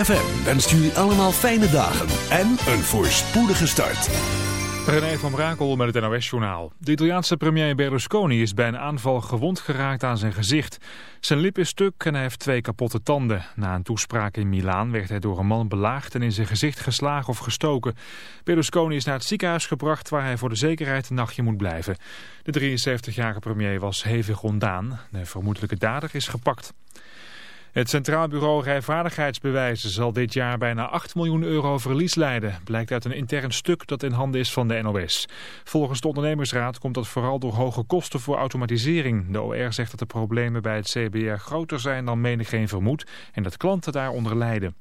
ZFM wenst jullie allemaal fijne dagen en een voorspoedige start. René van Brakel met het NOS-journaal. De Italiaanse premier Berlusconi is bij een aanval gewond geraakt aan zijn gezicht. Zijn lip is stuk en hij heeft twee kapotte tanden. Na een toespraak in Milaan werd hij door een man belaagd en in zijn gezicht geslagen of gestoken. Berlusconi is naar het ziekenhuis gebracht waar hij voor de zekerheid een nachtje moet blijven. De 73-jarige premier was hevig ontdaan. De vermoedelijke dader is gepakt. Het Centraal Bureau Rijvaardigheidsbewijzen zal dit jaar bijna 8 miljoen euro verlies leiden, blijkt uit een intern stuk dat in handen is van de NOS. Volgens de ondernemersraad komt dat vooral door hoge kosten voor automatisering. De OR zegt dat de problemen bij het CBR groter zijn dan menigeen vermoedt en dat klanten daaronder lijden.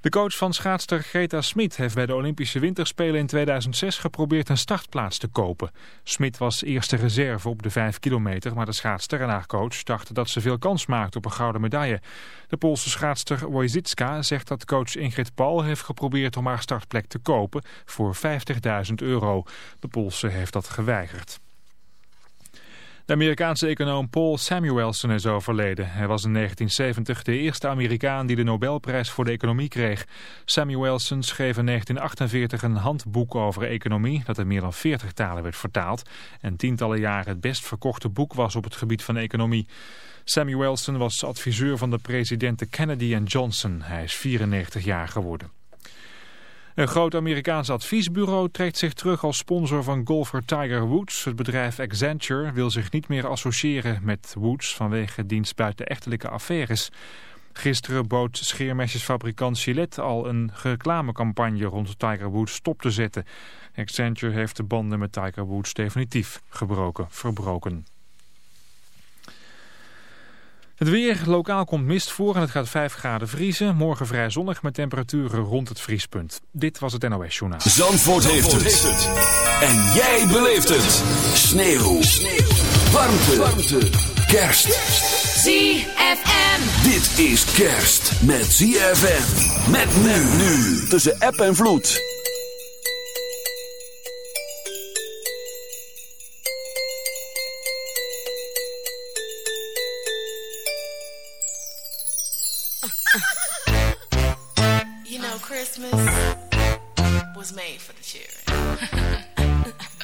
De coach van schaatster Greta Smit heeft bij de Olympische Winterspelen in 2006 geprobeerd een startplaats te kopen. Smit was eerste reserve op de 5 kilometer, maar de schaatster en haar coach dachten dat ze veel kans maakte op een gouden medaille. De Poolse schaatster Wojcicka zegt dat coach Ingrid Paul heeft geprobeerd om haar startplek te kopen voor 50.000 euro. De Poolse heeft dat geweigerd. De Amerikaanse econoom Paul Samuelson is overleden. Hij was in 1970 de eerste Amerikaan die de Nobelprijs voor de economie kreeg. Samuelson schreef in 1948 een handboek over economie dat in meer dan 40 talen werd vertaald en tientallen jaren het best verkochte boek was op het gebied van economie. Samuelson was adviseur van de presidenten Kennedy en Johnson. Hij is 94 jaar geworden. Een groot Amerikaans adviesbureau trekt zich terug als sponsor van golfer Tiger Woods. Het bedrijf Accenture wil zich niet meer associëren met Woods vanwege diens buitenechtelijke affaires. Gisteren bood scheermesjesfabrikant Gillette al een reclamecampagne rond Tiger Woods stop te zetten. Accenture heeft de banden met Tiger Woods definitief gebroken, verbroken. Het weer, lokaal komt mist voor en het gaat 5 graden vriezen. Morgen vrij zonnig met temperaturen rond het vriespunt. Dit was het NOS Journaal. Zandvoort, heeft, het. En jij beleeft het. Sneeuw. Sneeuw. Warmte. Warmte. Kerst. ZFM. Dit is kerst met ZFM. Met nu nu. Tussen app en vloed. Christmas was made for the children.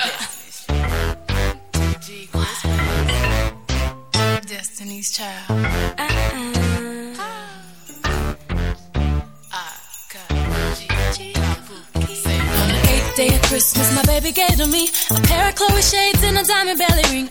Destiny's Child. G Christmas. Destiny's Child. Uh-uh. I got G. G. Say it. On the eighth day of Christmas, my baby gave to me a pair of Chloe shades and a diamond belly ring.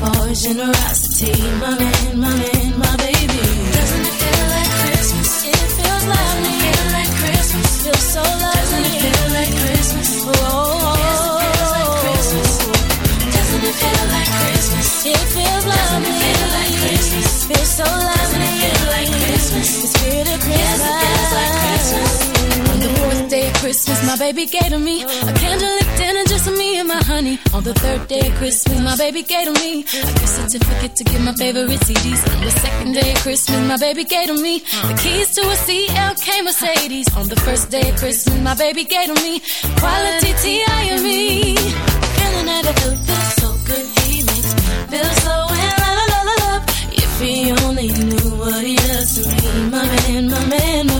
for generosity, my man, my man, my baby. Doesn't it feel like Christmas? It feels lovely. Feel like Christmas. Feels so lovely. Doesn't it feel like Christmas? Oh, oh, oh. Doesn't it feel like Christmas? It feels lovely. Doesn't it Feel like Christmas. Feels so lovely. Christmas, my baby gave to me a candlelit dinner just for me and my honey. On the third day of Christmas, my baby gave to me a gift certificate to get my favorite CDs. On the second day of Christmas, my baby gave to me the keys to a CLK Mercedes. On the first day of Christmas, my baby gave to me quality T.I. and me. Feeling at a feels so good, he makes me feel so in love. If he only knew what he does to me, my man, my man. My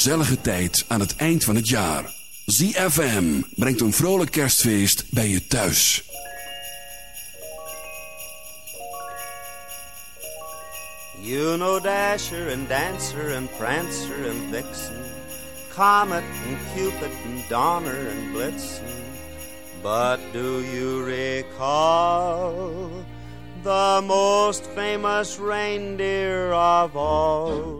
Gezellige tijd aan het eind van het jaar. ZFM brengt een vrolijk kerstfeest bij je thuis. You know Dasher and Dancer and Prancer and Vixen, Comet and Cupid and Donner and Blitzen. But do you recall the most famous reindeer of all?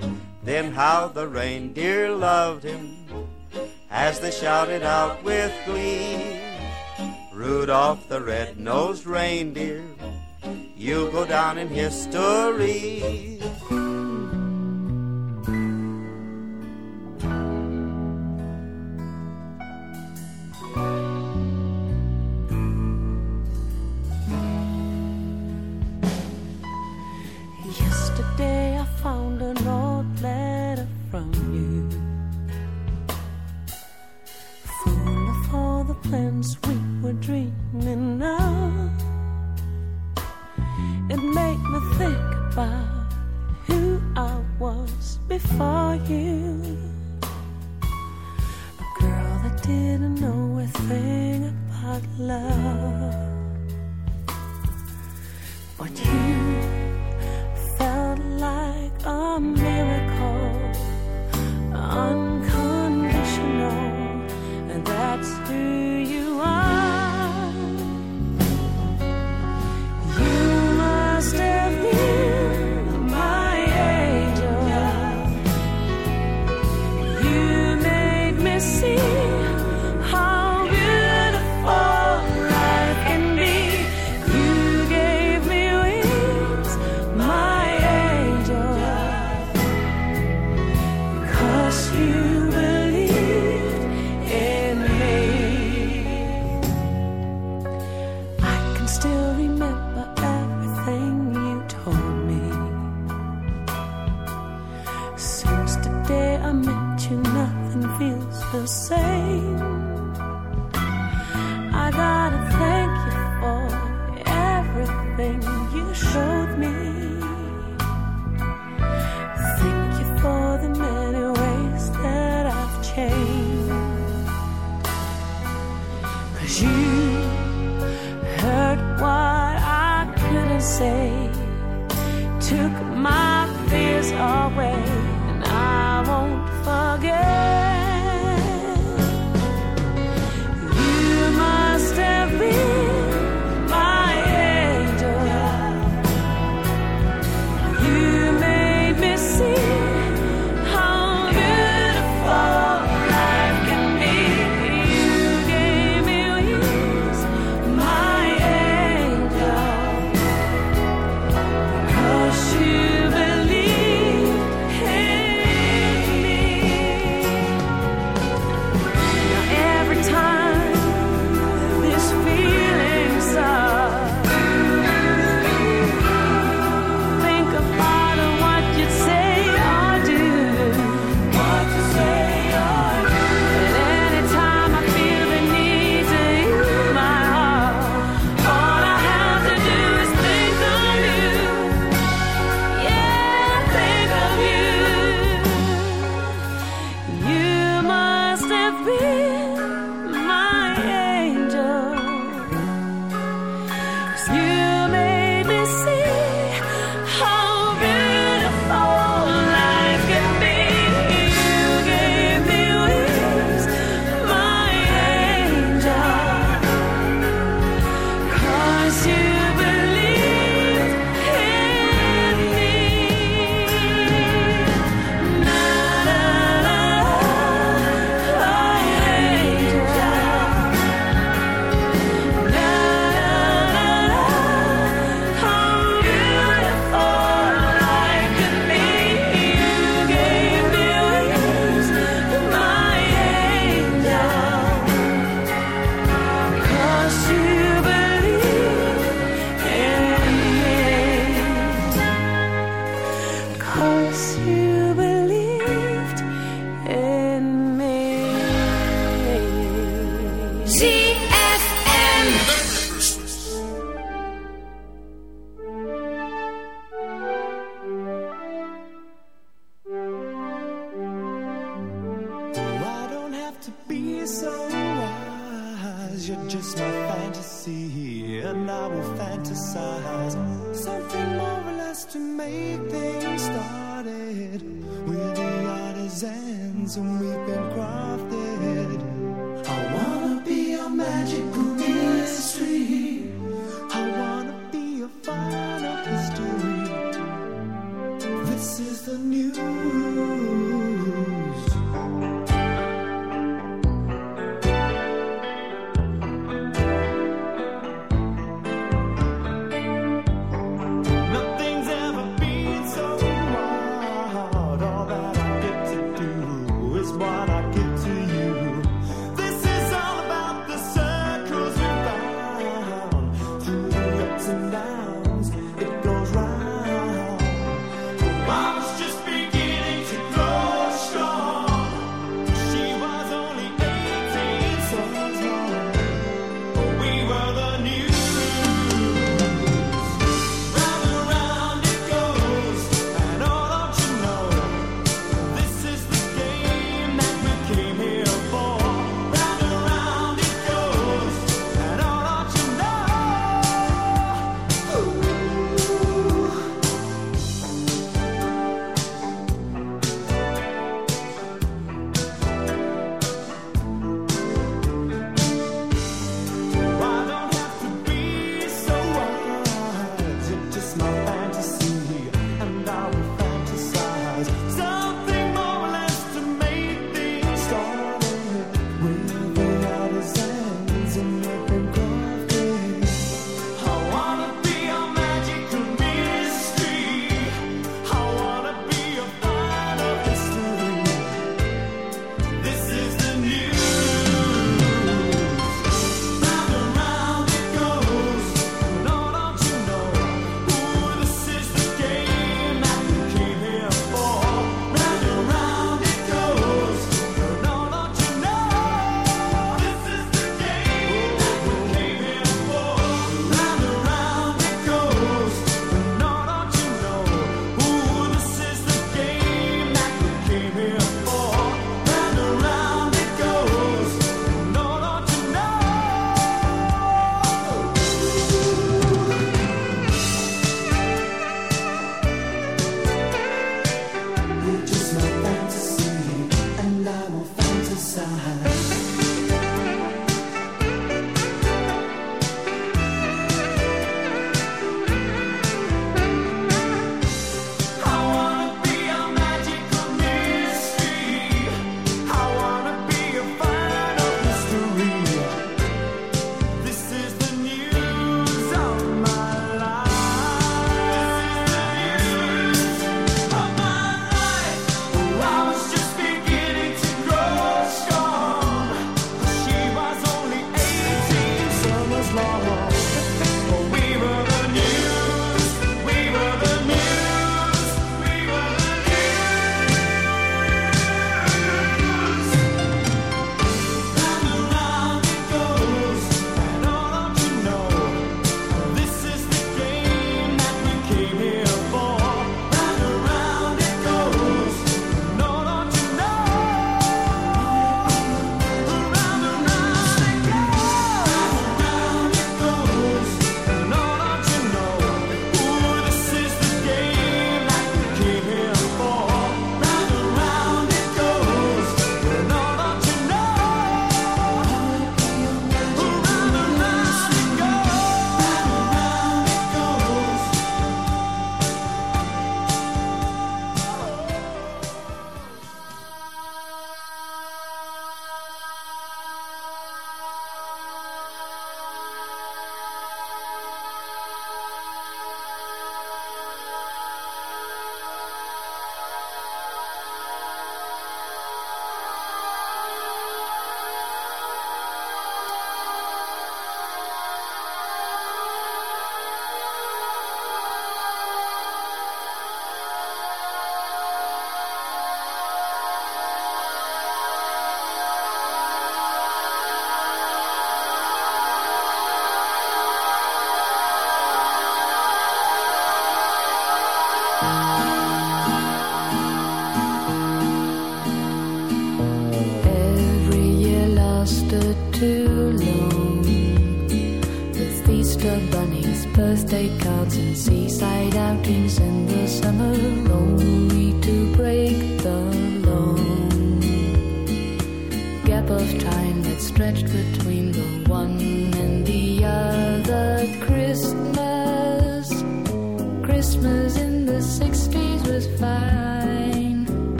Then how the reindeer loved him as they shouted out with glee. Rudolph the red-nosed reindeer, you'll go down in history.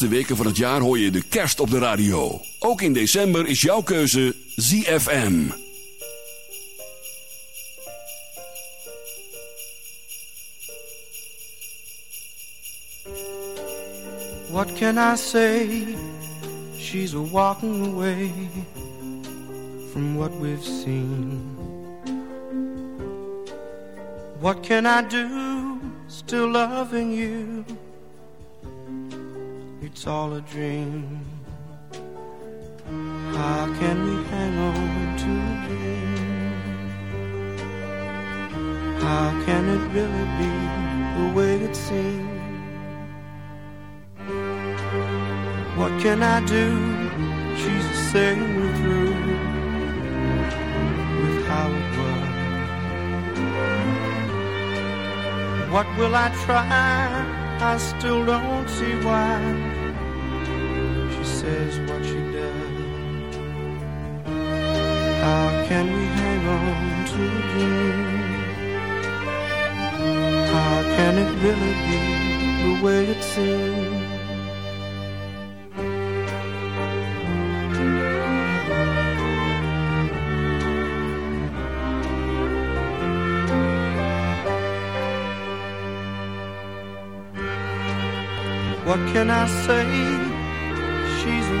laatste weken van het jaar hoor je de kerst op de radio. Ook in december is jouw keuze ZFM. What can I say? She's a walking away from what we've seen. What can I do? Still loving you. it's all a dream. How can we hang on to a dream? How can it really be the way it seems? What can I do? She's saying we're through with how it was. What will I try? I still don't see why says what she does. How can we hang on to the dream? How can it really be the way it seems? What can I say?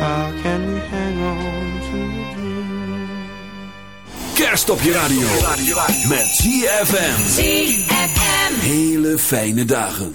How can we hang on to a dream? Kerst op je radio. Met ZFM. ZFM. Hele fijne dagen.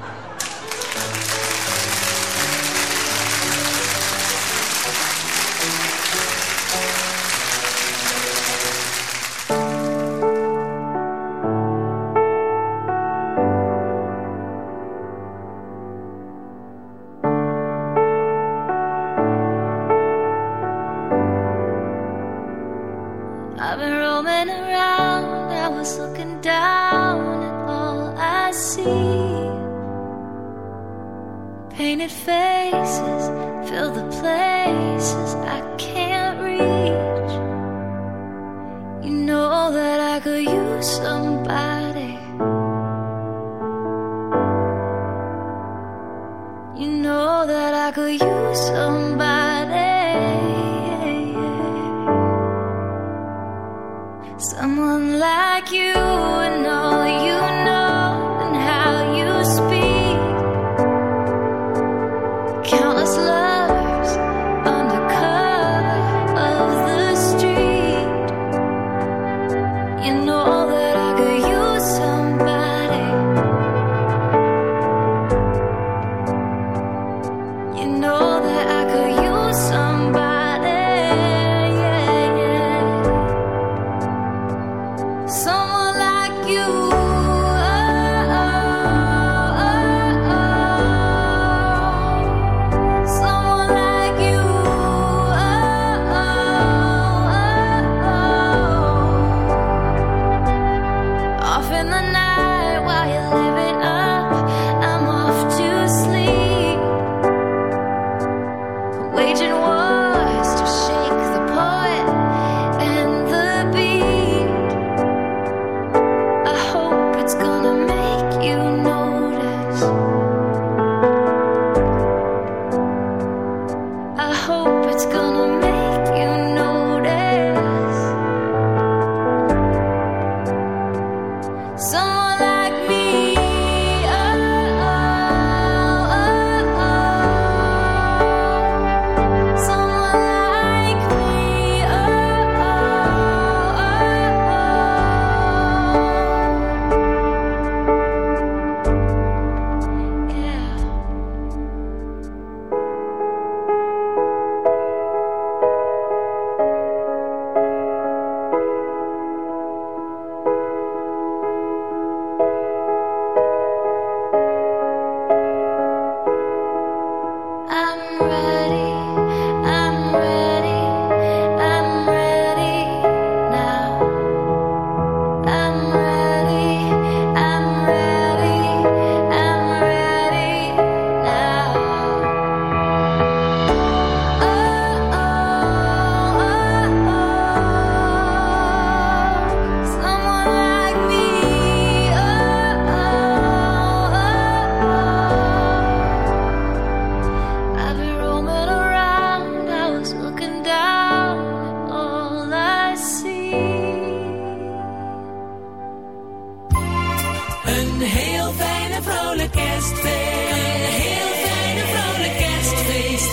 Een heel fijne vrolijk kerstfeest. Een heel fijne vrolijk kerstfeest.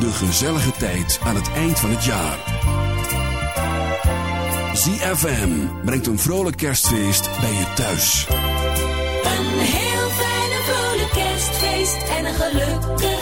De gezellige tijd aan het eind van het jaar. ZFM brengt een vrolijk kerstfeest bij je thuis. Een heel fijne vrolijk kerstfeest en een gelukkig